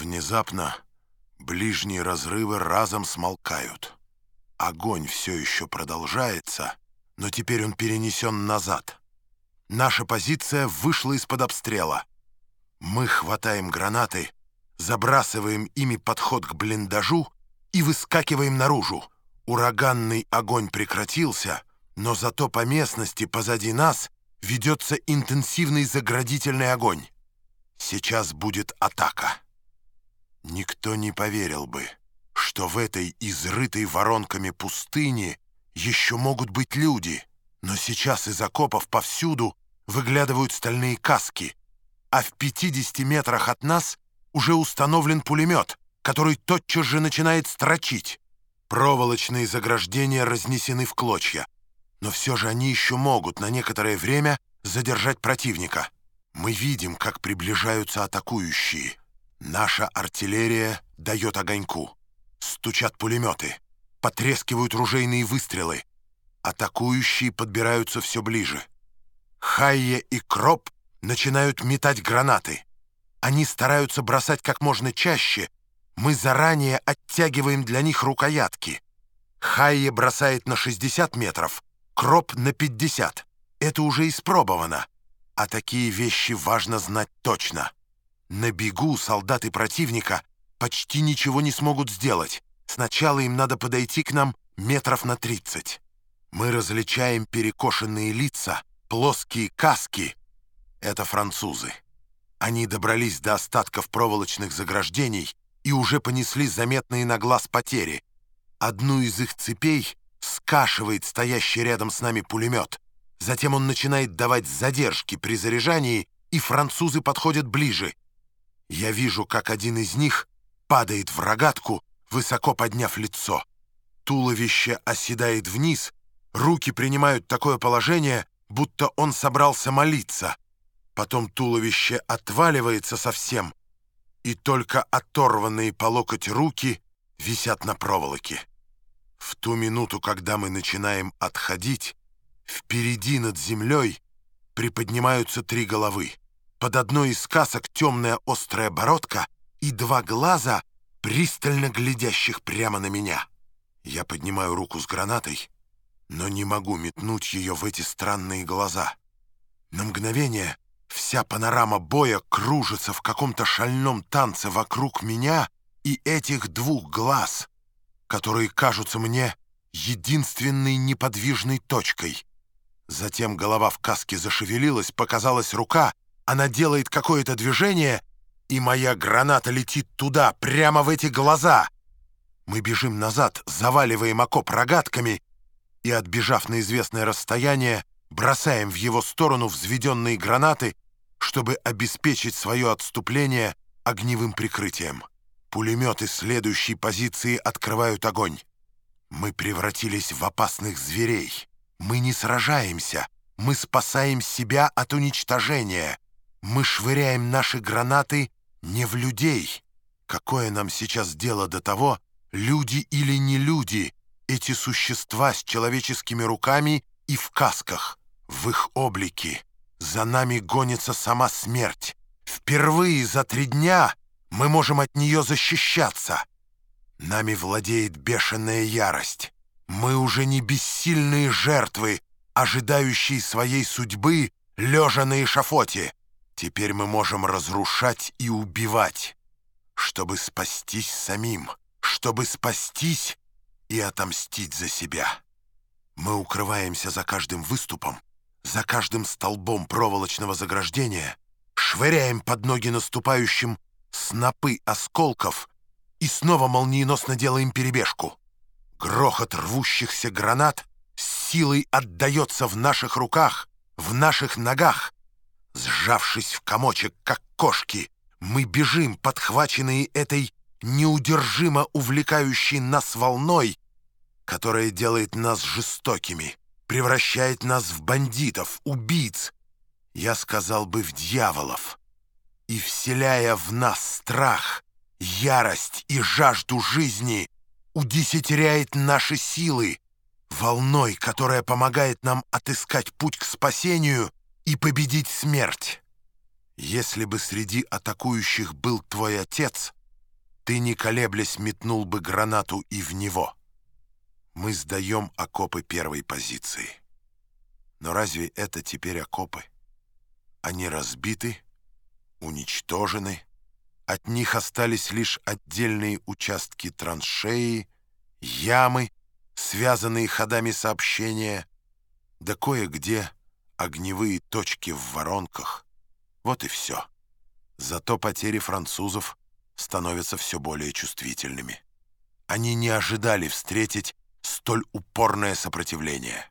Внезапно ближние разрывы разом смолкают. Огонь все еще продолжается, но теперь он перенесен назад. Наша позиция вышла из-под обстрела. Мы хватаем гранаты, забрасываем ими подход к блиндажу и выскакиваем наружу. Ураганный огонь прекратился, но зато по местности позади нас ведется интенсивный заградительный огонь. Сейчас будет атака. Никто не поверил бы, что в этой изрытой воронками пустыне еще могут быть люди, но сейчас из окопов повсюду выглядывают стальные каски, а в 50 метрах от нас уже установлен пулемет, который тотчас же начинает строчить. Проволочные заграждения разнесены в клочья, но все же они еще могут на некоторое время задержать противника. Мы видим, как приближаются атакующие. Наша артиллерия дает огоньку. Стучат пулеметы, потрескивают ружейные выстрелы. Атакующие подбираются все ближе. Хайе и Кроп начинают метать гранаты. Они стараются бросать как можно чаще. Мы заранее оттягиваем для них рукоятки. Хайе бросает на 60 метров, Кроп на 50. Это уже испробовано. А такие вещи важно знать точно. На бегу солдаты противника почти ничего не смогут сделать. Сначала им надо подойти к нам метров на 30. Мы различаем перекошенные лица, плоские каски. Это французы. Они добрались до остатков проволочных заграждений и уже понесли заметные на глаз потери. Одну из их цепей скашивает стоящий рядом с нами пулемет. Затем он начинает давать задержки при заряжании, и французы подходят ближе. Я вижу, как один из них падает в рогатку, высоко подняв лицо. Туловище оседает вниз, руки принимают такое положение, будто он собрался молиться. Потом туловище отваливается совсем, и только оторванные по локоть руки висят на проволоке. В ту минуту, когда мы начинаем отходить, впереди над землей приподнимаются три головы. Под одной из касок темная острая бородка и два глаза, пристально глядящих прямо на меня. Я поднимаю руку с гранатой, но не могу метнуть ее в эти странные глаза. На мгновение вся панорама боя кружится в каком-то шальном танце вокруг меня и этих двух глаз — которые кажутся мне единственной неподвижной точкой. Затем голова в каске зашевелилась, показалась рука, она делает какое-то движение, и моя граната летит туда, прямо в эти глаза. Мы бежим назад, заваливаем окоп рогатками и, отбежав на известное расстояние, бросаем в его сторону взведенные гранаты, чтобы обеспечить свое отступление огневым прикрытием. Пулеметы следующей позиции открывают огонь. Мы превратились в опасных зверей. Мы не сражаемся. Мы спасаем себя от уничтожения. Мы швыряем наши гранаты не в людей. Какое нам сейчас дело до того, люди или не люди, эти существа с человеческими руками и в касках, в их облике. За нами гонится сама смерть. Впервые за три дня мы можем от нее защищаться. Нами владеет бешеная ярость. Мы уже не бессильные жертвы, ожидающие своей судьбы, лежа на эшафоте. Теперь мы можем разрушать и убивать, чтобы спастись самим, чтобы спастись и отомстить за себя. Мы укрываемся за каждым выступом, за каждым столбом проволочного заграждения, швыряем под ноги наступающим снопы осколков и снова молниеносно делаем перебежку. Грохот рвущихся гранат с силой отдается в наших руках, в наших ногах. Сжавшись в комочек, как кошки, мы бежим, подхваченные этой неудержимо увлекающей нас волной, которая делает нас жестокими, превращает нас в бандитов, убийц, я сказал бы, в дьяволов. И, вселяя в нас страх, ярость и жажду жизни, удесятеряет наши силы, волной, которая помогает нам отыскать путь к спасению и победить смерть. Если бы среди атакующих был твой отец, ты, не колеблясь, метнул бы гранату и в него. Мы сдаем окопы первой позиции. Но разве это теперь окопы? Они разбиты, уничтожены. От них остались лишь отдельные участки траншеи, ямы, связанные ходами сообщения, да кое-где огневые точки в воронках. Вот и все. Зато потери французов становятся все более чувствительными. Они не ожидали встретить столь упорное сопротивление.